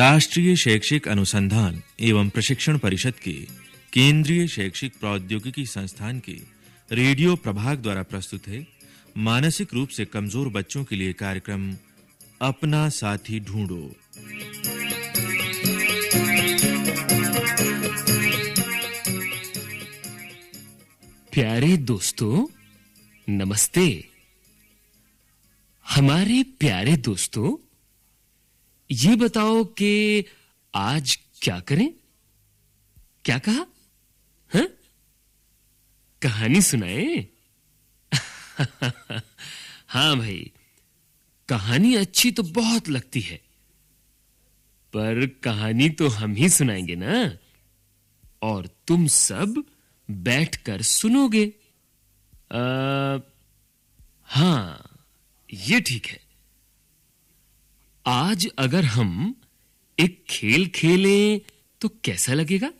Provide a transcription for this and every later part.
राष्ट्रीय शैक्षिक अनुसंधान एवं प्रशिक्षण परिषद के केंद्रीय शैक्षिक प्रौद्योगिकी संस्थान के रेडियो प्रभाग द्वारा प्रस्तुत है। मानसिक रूप से कमज़ोर बच्चों के लिए कार्यक्रम, अपना साथी ढूंढो। प्यारे दोस्तों, नमस्ते। हमारे प्यारे दोस्तों ये बताओ कि आज क्या करें? क्या कहा? हैं? कहानी सुनाए? हाँ भाई कहानी अच्छी तो बहुत लगती है। पर कहानी तो हम ही सुनाएँगे ना? और तुम सब बैठकर सुनोगे। आ, हाँ ये ठीक है। आज अगर हम एक खेल खेलें तो कैसा लगेगा?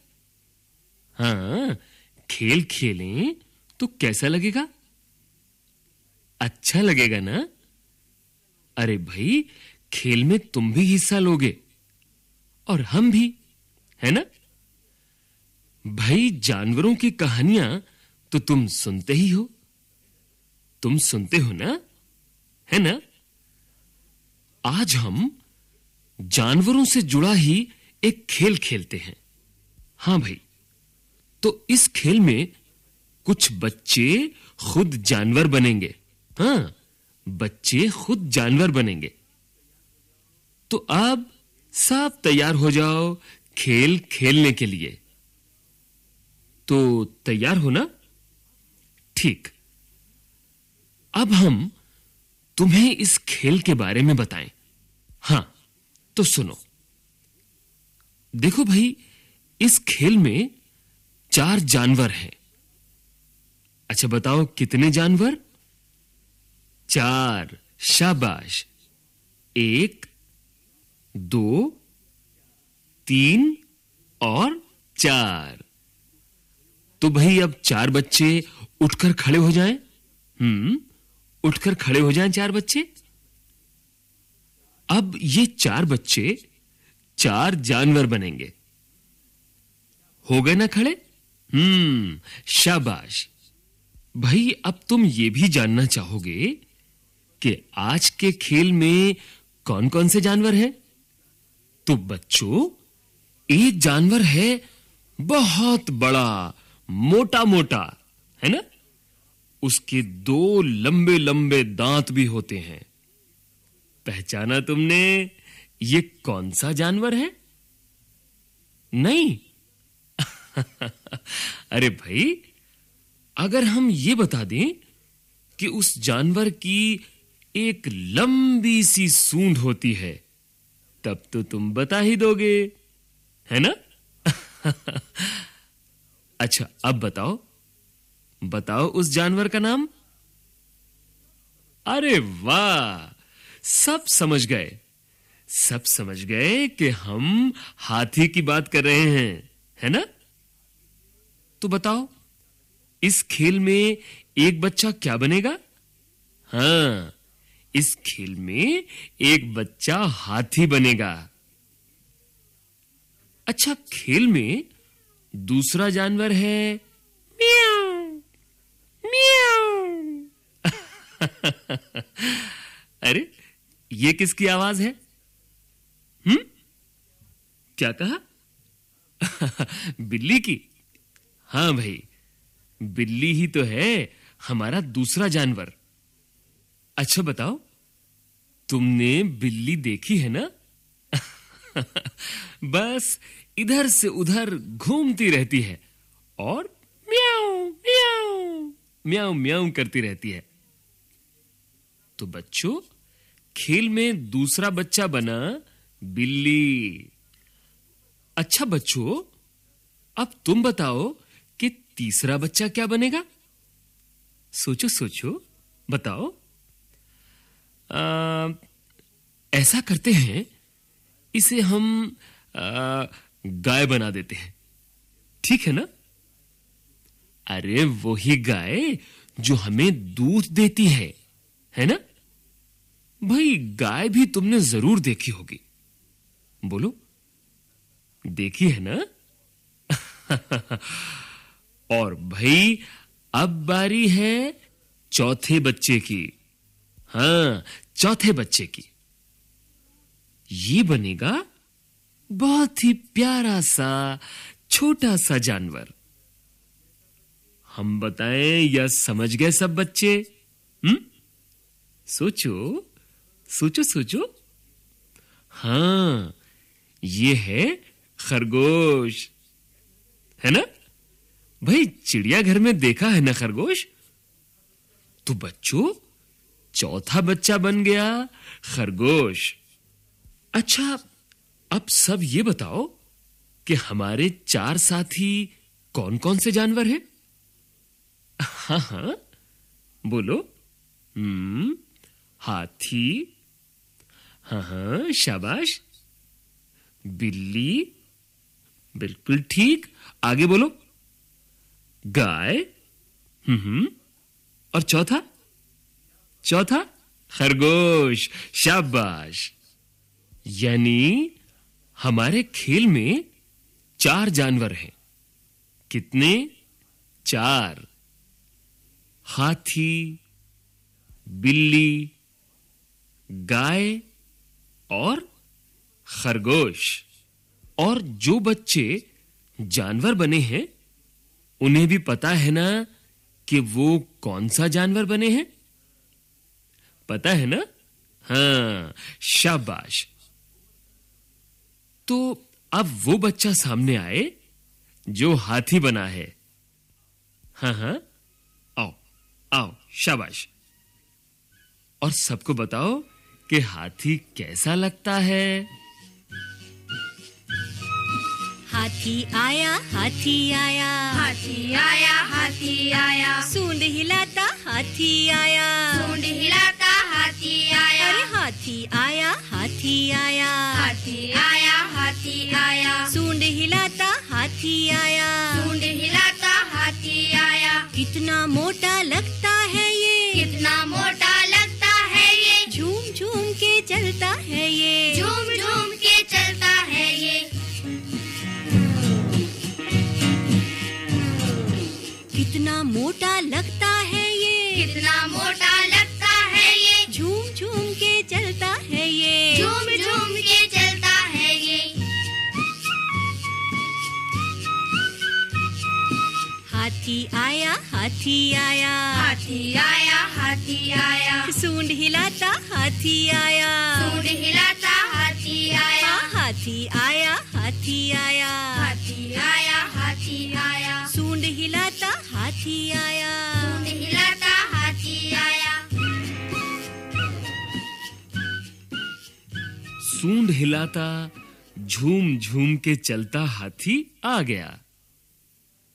हाँ, खेल खेलें तो कैसा लगेगा? अच्छा लगेगा ना? अरे भाई, खेल में तुम भी हिस्सा लोगे, और हम भी, है ना? भाई, जानवरों की कहानियाँ तो तुम सुनते ही हो। तुम सुनते हो ना? है ना? आज हम जानवरों से जुड़ा ही एक खेल खेलते हैं। हाँ भाई तो इस खेल में कुछ बच्चे खुद जानवर बनेंगे। हाँ, बच्चे खुद जानवर बनेंगे। तो अब सब तैयार हो जाओ खेल खेलने के लिए। तो तैयार हो ना? ठीक। अब हम तुम्हें इस खेल के बारे में बताएँ। हाँ तो सुनो। देखो भाई, इस खेल में चार जानवर हैं। अच्छा बताओ कितने जानवर? चार। शाबाश। एक, दो, तीन और चार। तो भाई, अब चार बच्चे उठकर खड़े हो जाएँ। हम्म। उठकर खड़े हो जाएँ चार बच्चे। अब ये चार बच्चे चार जानवर बनेंगे। हो गए ना खड़े? हम्म शाबाश। भाई, अब तुम ये भी जानना चाहोगे कि आज के खेल में कौन-कौन से जानवर हैं? तो बच्चों, एक जानवर है बहुत बड़ा, मोटा-मोटा, है ना? उसके दो लंबे-लंबे दांत भी होते हैं। पहचाना तुमने, ये कौन सा जानवर है? नहीं। अरे भाई, अगर हम ये बता दें कि उस जानवर की एक लंबी सी सूंड होती है, तब तो तुम बता ही दोगे, है ना? अच्छा अब बताओ बताओ उस जानवर का नाम? अरे वाह, सब समझ गए। सब समझ गए कि हम हाथी की बात कर रहे हैं, है ना? तो बताओ, इस खेल में एक बच्चा क्या बनेगा? हाँ, इस खेल में एक बच्चा हाथी बनेगा। अच्छा खेल में दूसरा जानवर है म्याऊ म्याऊ अरे, ये किसकी आवाज़ है? हम्म क्या कहा? बिल्ली की। हाँ भाई, बिल्ली ही तो है हमारा दूसरा जानवर। अच्छा बताओ, तुमने बिल्ली देखी है ना? बस इधर से उधर घूमती रहती है और म्याऊ म्याऊ म्याऊ म्याऊ करती रहती है। तो बच्चों खेल में दूसरा बच्चा बना बिल्ली। अच्छा बच्चों अब तुम बताओ कि तीसरा बच्चा क्या बनेगा? सोचो सोचो बताओ। आ, ऐसा करते हैं इसे हम गाय बना देते हैं। ठीक है ना? अरे वही गाय जो हमें दूध देती है है ना? भाई, गाय भी तुमने ज़रूर देखी होगी। बोलो। देखी है ना? और भाई, अब बारी है चौथे बच्चे की। हाँ, चौथे बच्चे की। ये बनेगा बहुत ही प्यारा सा, छोटा सा जानवर। हम बताएँ, या समझ गए सब बच्चे? हम्म? सोचो। सोचो सोचो। हाँ, ये है खरगोश। है ना? भाई चिड़ियाघर में देखा है ना खरगोश? तो बच्चों, चौथा बच्चा बन गया खरगोश। अच्छा अब सब ये बताओ कि हमारे चार साथी कौन-कौन से जानवर हैं? हाँ हाँ बोलो। हम्म हाथी हाँ शाबाश। बिल्ली, बिल्कुल ठीक। आगे बोलो। गाय हम्म और चौथा? चौथा? खरगोश, शाबाश। यानी, हमारे खेल में चार जानवर हैं। कितने? चार। हाथी, बिल्ली, गाय और खरगोश और जो बच्चे जानवर बने हैं, उन्हें भी पता है ना कि वो कौन सा जानवर बने हैं? पता है ना? हाँ, शाबाश। तो अब वो बच्चा सामने आए, जो हाथी बना है। हाँ हाँ। आओ आओ, शाबाश। और सबको बताओ कि हाथी कैसा लगता है? हाथी आया हाथी आया। हाथी आया हाथी आया। सूंड हिलाता हाथी आया। सूंड हिलाता हाथी आया। अरे हाथी आया हाथी आया। हाथी आया हाथी आया। सूंड हिलाता हाथी आया। सूंड हिलाता हाथी आया। कितना मोटा लगता है। मोटा लगता है ये। कितना मोटा लगता है ये। झूम झूम के चलता है ये। झूम झूम के चलता है ये। हाथी आया हाथी आया। हाथी आया हाथी आया। सूंड हिलाता हाथी आया। सूंड हिलाता हाथी आया। हाँ, हाथी आया हाथी आया। हाथी आया हाथी आया। सूंड हिलाता हाथी आया सूंड हिलाता झूम झूम के चलता हाथी आ गया।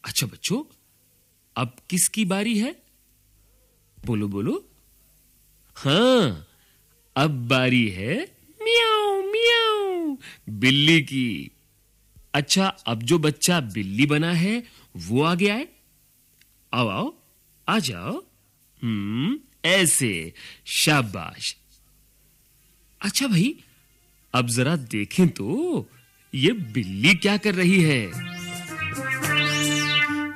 अच्छा बच्चों, अब किसकी बारी है? बोलो बोलो। हाँ, अब बारी है मियाऊ मियाऊ, बिल्ली की। अच्छा अब जो बच्चा बिल्ली बना है, वो आ गया है। आओ आओ, आ जाओ। हम्म ऐसे, शाबाश। अच्छा भाई अब जरा देखें तो ये बिल्ली क्या कर रही है?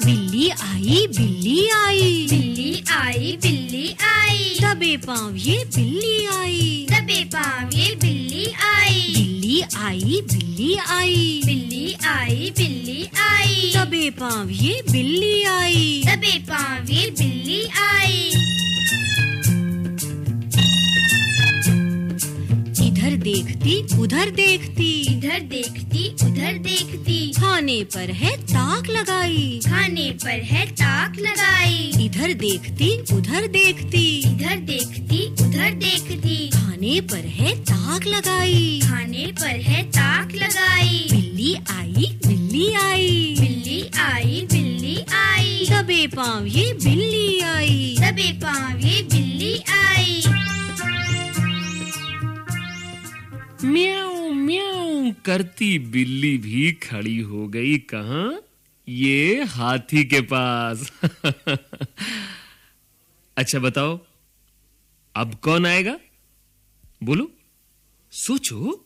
बिल्ली आई बिल्ली आई। बिल्ली आई बिल्ली आई। दबे पाँव ये बिल्ली आई। दबे पाँव ये बिल्ली आई। बिल्ली आई बिल्ली आई। बिल्ली आई बिल्ली आई। दबे पाँव ये बिल्ली आई। दबे पाँव ये बिल्ली आई। देखती उधर देखती। इधर देखती उधर देखती। खाने पर है ताक लगाई। खाने पर है ताक लगाई। इधर देखती उधर देखती। इधर देखती उधर देखती। खाने पर है ताक लगाई। खाने पर है ताक लगाई। बिल्ली आई बिल्ली आई। बिल्ली आई बिल्ली आई। दबे पाँव ये बिल्ली आई। दबे पाँव ये बिल्ली आई। म्याऊ म्याऊ करती बिल्ली भी खड़ी हो गई कहाँ? ये हाथी के पास। अच्छा बताओ, अब कौन आएगा? बोलो। सोचो।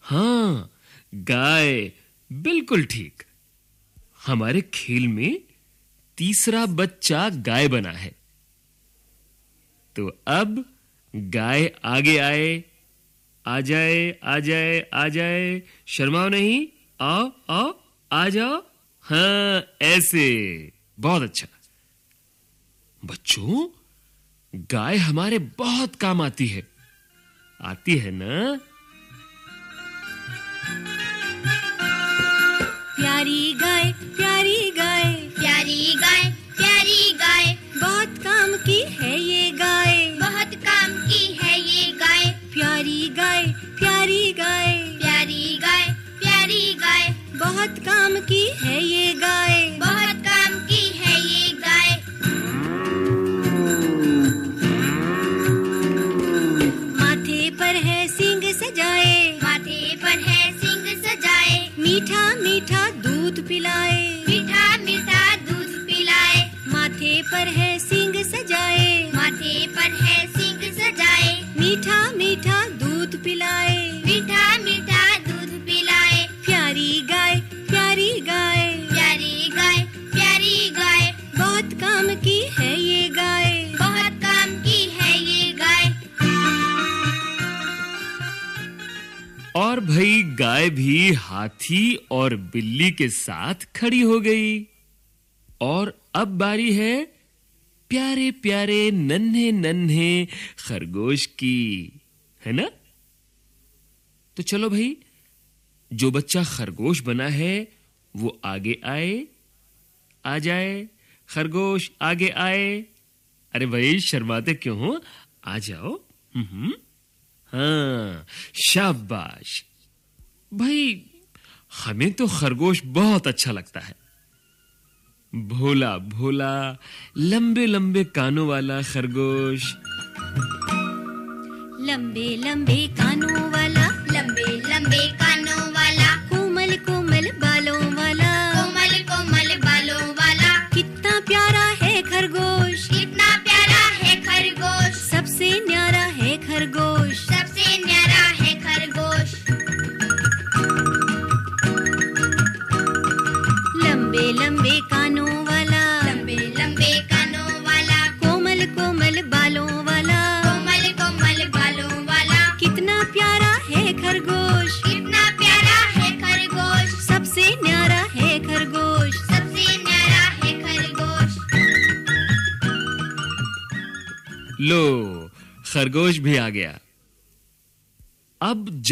हाँ, गाय, बिल्कुल ठीक। हमारे खेल में तीसरा बच्चा गाय बना है। तो अब गाय आगे आए। आ जाए आ जाए आ जाए। शर्माओ नहीं, आओ आओ, आ जाओ। हाँ ऐसे। बहुत अच्छा। बच्चों, गाय हमारे बहुत काम आती है। आती है ना? प्यारी गाय गाय भी हाथी और बिल्ली के साथ खड़ी हो गई। और अब बारी है प्यारे प्यारे, नन्हे नन्हे खरगोश की, है ना? तो चलो भाई, जो बच्चा खरगोश बना है, वो आगे आए, आ जाए। खरगोश आगे आए। अरे भाई, शर्माते क्यों हो? आ जाओ। हम्म। हाँ शाबाश। भाई, हमें तो खरगोश बहुत अच्छा लगता है। भोला भोला, लंबे लंबे कानों वाला खरगोश। लंबे लंबे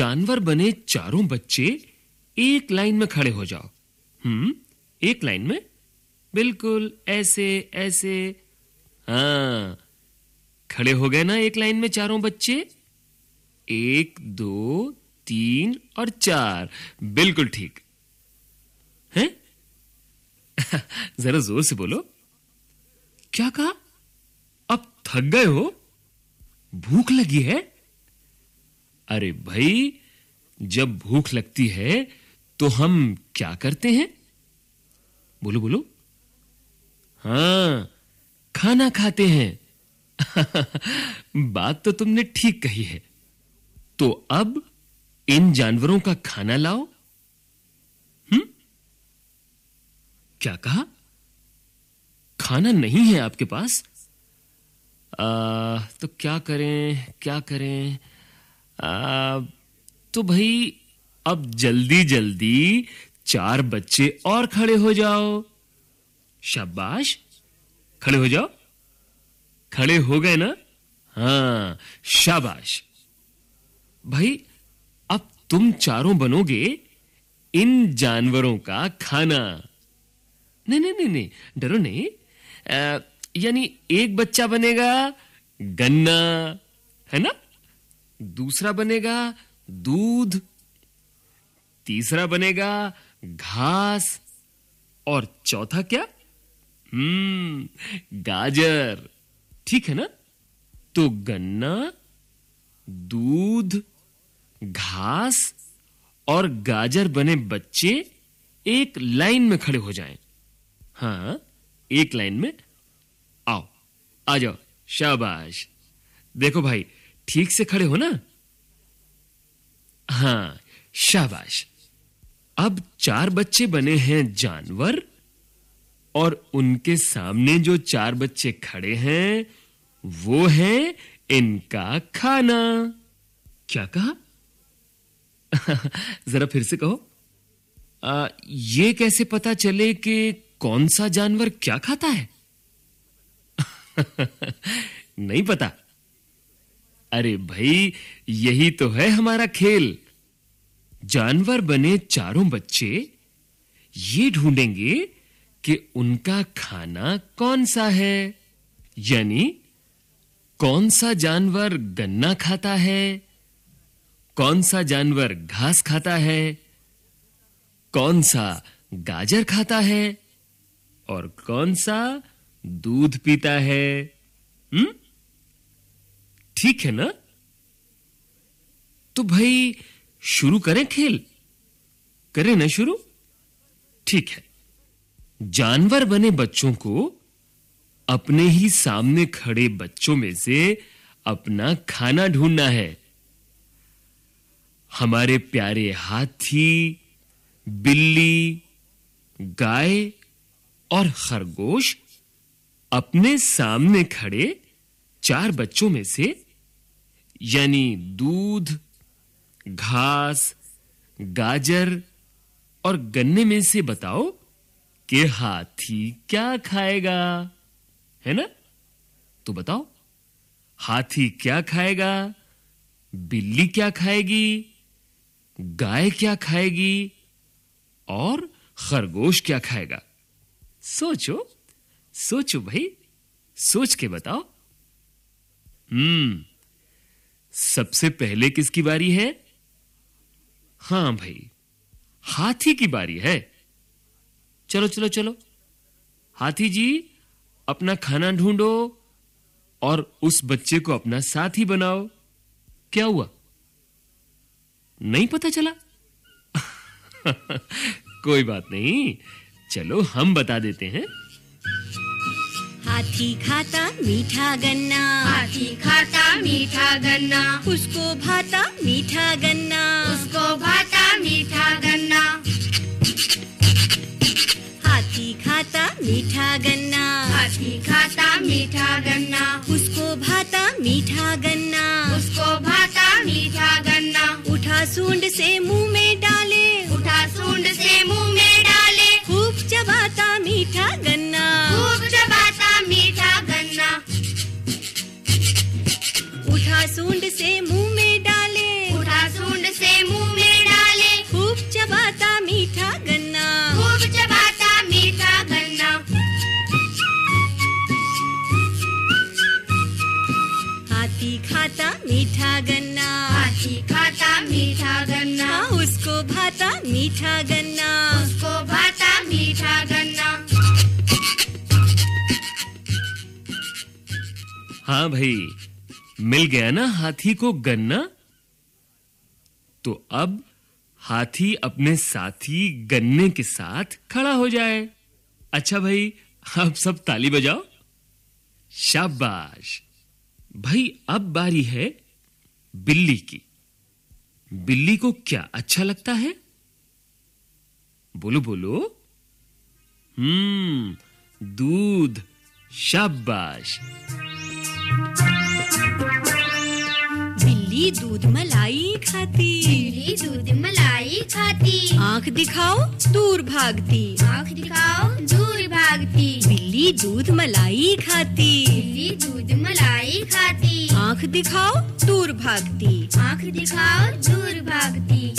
जानवर बने चारों बच्चे एक लाइन में खड़े हो जाओ। हम्म एक लाइन में? बिल्कुल, ऐसे ऐसे। हाँ खड़े हो गए ना एक लाइन में चारों बच्चे? एक, दो, तीन और चार। बिल्कुल ठीक। हैं? जरा ज़ोर से बोलो। क्या कहा? अब थक गए हो? भूख लगी है? अरे भाई जब भूख लगती है तो हम क्या करते हैं? बोलो बोलो। हाँ खाना खाते हैं। बात तो तुमने ठीक कही है। तो अब इन जानवरों का खाना लाओ। हम्म? क्या कहा? खाना नहीं है आपके पास? आ, तो क्या करें क्या करें? तो भाई, अब जल्दी जल्दी चार बच्चे और खड़े हो जाओ। शाबाश। खड़े हो जाओ। खड़े हो गए ना? हाँ शाबाश। भाई, अब तुम चारों बनोगे इन जानवरों का खाना। नहीं नहीं नहीं नहीं, डरो नहीं। यानी एक बच्चा बनेगा गन्ना, है ना? दूसरा बनेगा दूध, तीसरा बनेगा घास, और चौथा क्या? हम्म गाजर। ठीक है ना? तो गन्ना, दूध, घास, और गाजर बने बच्चे एक लाइन में खड़े हो जाएँ। हाँ एक लाइन में। आओ, आ जाओ। शाबाश। देखो भाई ठीक से खड़े हो ना? हाँ शाबाश। अब चार बच्चे बने हैं जानवर और उनके सामने जो चार बच्चे खड़े हैं वो है इनका खाना। क्या कहा? जरा फिर से कहो। आ, ये कैसे पता चले कि कौन सा जानवर क्या खाता है? नहीं पता। अरे भाई, यही तो है हमारा खेल। जानवर बने चारों बच्चे, ये ढूंढेंगे कि उनका खाना कौन सा है। यानी, कौन सा जानवर गन्ना खाता है, कौन सा जानवर घास खाता है, कौन सा गाजर खाता है, और कौन सा दूध पीता है। हम्म? ठीक है ना? तो भाई, शुरू करें खेल। करें ना शुरू? ठीक है। जानवर बने बच्चों को अपने ही सामने खड़े बच्चों में से अपना खाना ढूंढना है। हमारे प्यारे हाथी, बिल्ली, गाय और खरगोश अपने सामने खड़े चार बच्चों में से यानी दूध, घास, गाजर और गन्ने में से बताओ कि हाथी क्या खाएगा, है ना? तो बताओ, हाथी क्या खाएगा, बिल्ली क्या खाएगी, गाय क्या खाएगी और खरगोश क्या खाएगा? सोचो सोचो भाई, सोच के बताओ। हम्म सबसे पहले किसकी बारी है? हाँ भाई, हाथी की बारी है। चलो चलो चलो। हाथी जी, अपना खाना ढूंढो और उस बच्चे को अपना साथी बनाओ। क्या हुआ? नहीं पता चला? कोई बात नहीं। चलो, हम बता देते हैं। हाथी खाता मीठा गन्ना। हाथी खाता मीठा गन्ना। उसको भाता मीठा गन्ना। उसको भाता मीठा गन्ना। हाथी खाता मीठा गन्ना। हाथी खाता मीठा गन्ना। उसको भाता मीठा गन्ना। उसको भाता मीठा गन्ना। उठा सूंड से मुँह में डाले। उठा सूंड से मुँह में डाले। खूब चबाता मीठा गन्ना। से मुँह में डाले उठा सूंड से मुँह में डाले। खूब चबाता मीठा गन्ना। खूब चबाता मीठा गन्ना। हाथी खाता मीठा गन्ना। हाथी खाता मीठा गन्ना। हाँ, उसको भाता मीठा गन्ना। उसको भाता मीठा गन्ना। हाँ भाई मिल गया ना हाथी को गन्ना तो अब हाथी अपने साथी गन्ने के साथ खड़ा हो जाए। अच्छा भाई अब सब ताली बजाओ। शाबाश। भाई, अब बारी है बिल्ली की। बिल्ली को क्या अच्छा लगता है? बोलो बोलो। हम्म दूध। शाबाश। बिल्ली दूध मलाई खाती। बिल्ली दूध मलाई खाती। आँख दिखाओ दूर भागती। आँख दिखाओ दूर भागती। बिल्ली दूध मलाई खाती। बिल्ली दूध मलाई खाती। आँख दिखाओ दूर भागती। आँख दिखाओ दूर भागती।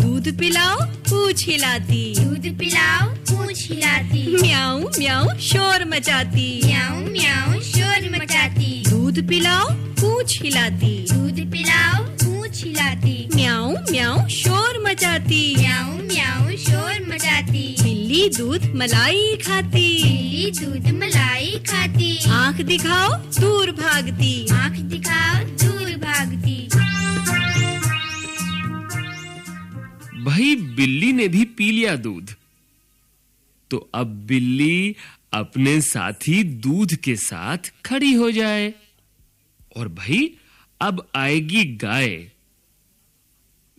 दूध पिलाओ पूछ हिलाती। दूध पिलाओ पूछ हिलाती। म्याऊं म्याऊं शोर मचाती। म्याऊं म्याऊं मचाती। दूध पिलाओ पूछ हिलाती। दूध पिलाओ पूछ हिलाती। म्याऊं म्याऊं शोर मचाती। म्याऊं म्याऊं शोर मचाती। बिल्ली दूध मलाई खाती। बिल्ली दूध मलाई खाती। आँख दिखाओ दूर भागती। आँख दिखाओ दूर भागती। भाई बिल्ली ने भी पी लिया दूध। तो अब बिल्ली अपने साथी दूध के साथ खड़ी हो जाए। और भाई, अब आएगी गाय।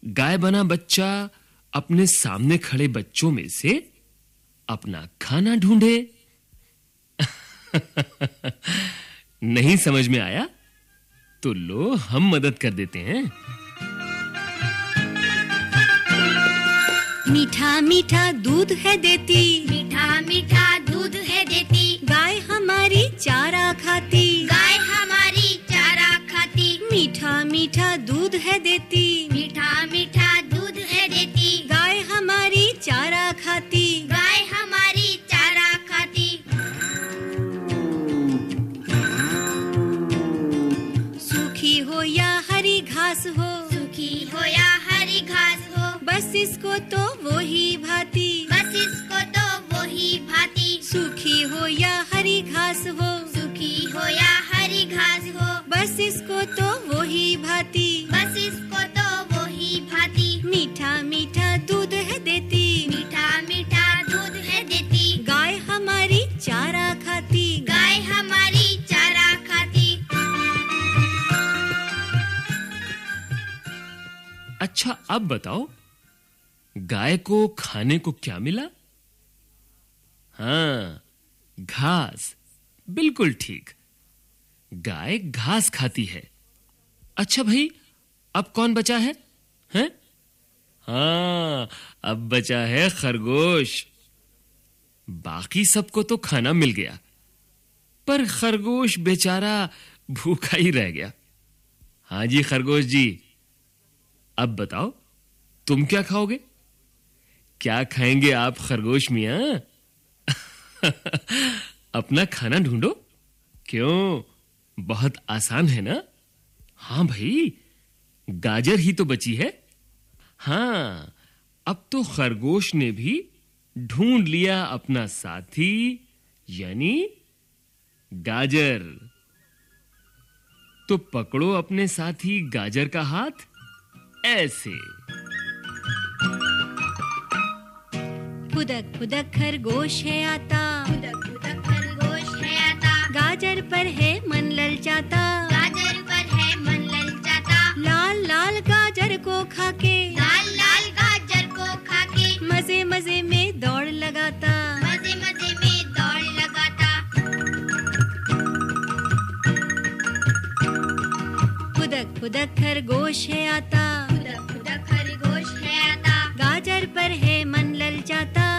गाय बना बच्चा, अपने सामने खड़े बच्चों में से अपना खाना ढूंढे। नहीं समझ में आया? तो लो, हम मदद कर देते हैं। मीठा मीठा दूध है देती। मीठा मीठा दूध है देती। बस इसको तो वो ही भाती। बस इसको तो वो ही भाती। मीठा मीठा दूध है देती। मीठा मीठा दूध है देती। गाय हमारी चारा खाती। गाय हमारी चारा खाती। अच्छा अब बताओ गाय को खाने को क्या मिला? हाँ घास बिल्कुल ठीक। गाय घास खाती है। अच्छा भाई, अब कौन बचा है? हैं? हाँ अब बचा है खरगोश। बाकी सबको तो खाना मिल गया। पर खरगोश बेचारा भूखा ही रह गया। हाँ जी, खरगोश जी। अब बताओ, तुम क्या खाओगे? क्या खाएँगे आप खरगोश मिया? अपना खाना ढूंढो। क्यों? बहुत आसान है ना? हाँ भाई, गाजर ही तो बची है। हाँ अब तो खरगोश ने भी ढूंढ लिया अपना साथी, यानी गाजर। तो पकड़ो अपने साथी गाजर का हाथ, ऐसे। फुदक फुदक खरगोश है आता। खुदक गाजर पर है मन ललचाता। गाजर पर है मन ललचाता। लाल लाल गाजर को खाके। लाल लाल गाजर को खाके। मज़े मज़े में दौड़ लगाता। मज़े मज़े में दौड़ लगाता। फुदक फुदक खरगोश है आता। खुदक खुदक खरगोश है आता। गाजर पर है मन ललचाता।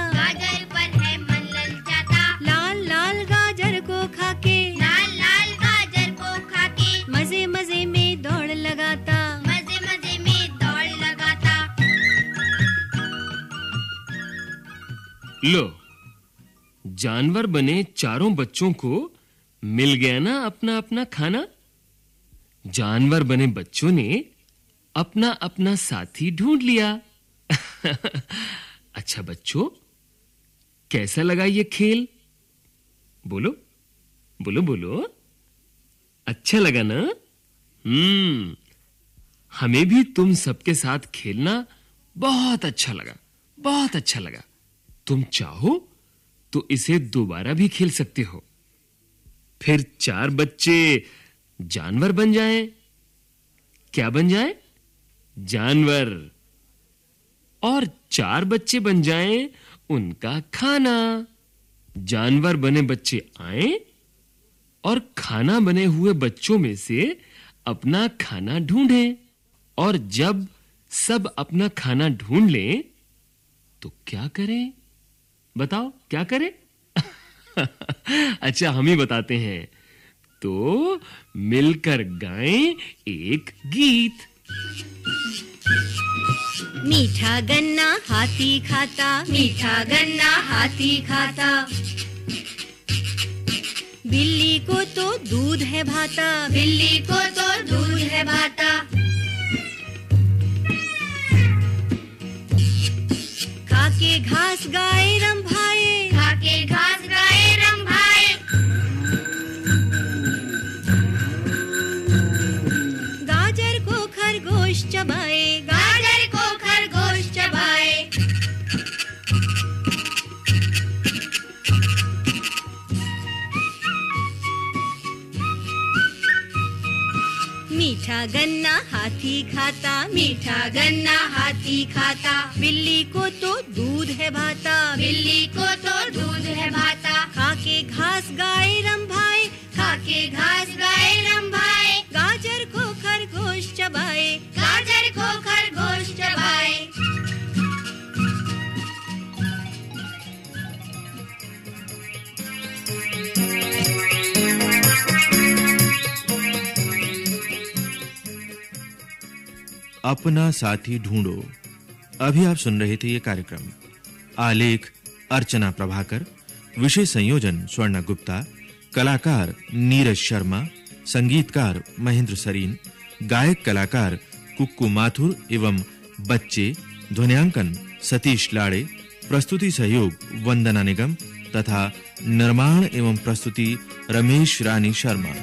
लो। जानवर बने चारों बच्चों को मिल गया ना अपना अपना खाना? जानवर बने बच्चों ने अपना अपना साथी ढूंढ लिया। अच्छा बच्चों, कैसा लगा ये खेल? बोलो बोलो बोलो। अच्छा लगा ना? हम्म हमें भी तुम सबके साथ खेलना बहुत अच्छा लगा, बहुत अच्छा लगा। तुम चाहो तो इसे दोबारा भी खेल सकते हो। फिर चार बच्चे जानवर बन जाएँ। क्या बन जाएँ? जानवर। और चार बच्चे बन जाएँ, उनका खाना। जानवर बने बच्चे आए और खाना बने हुए बच्चों में से अपना खाना ढूंढें। और जब सब अपना खाना ढूंढ लें तो क्या करें? बताओ, क्या करें? अच्छा हम ही बताते हैं। तो मिलकर गाएँ एक गीत। मीठा गन्ना हाथी खाता। मीठा गन्ना हाथी खाता। बिल्ली को तो दूध है भाता। बिल्ली को तो दूध है भाता। खाके घास गाय रंभाए। खाके घास गाए रंभाए। गाजर को खरगोश चबाए। गाजर को खरगोश चबाए। मीठा गन्ना हाथी खाता मीठा गन्ना हाथी खाता। बिल्ली को तो दूध है भाता। बिल्ली को तो दूध है भाता। खाके घास गाय रंभाए। खाके घास गाय रंभाए। गाजर को खरगोश चबाए। गाजर को खरगोश चबाए। अपना साथी ढूंढो। अभी आप सुन रहे थे ये कार्यक्रम। आलेख, अर्चना प्रभाकर, विषय संयोजन, स्वर्ण गुप्ता, कलाकार नीरज शर्मा, संगीतकार महेंद्र सरीन, गायक कलाकार कुक्कू माथुर एवं बच्चे ध्वनियांकन सतीश लाड़े, प्रस्तुति सहयोग वंदना निगम तथा निर्माण एवं प्रस्तुति रमेश रानी शर्मा।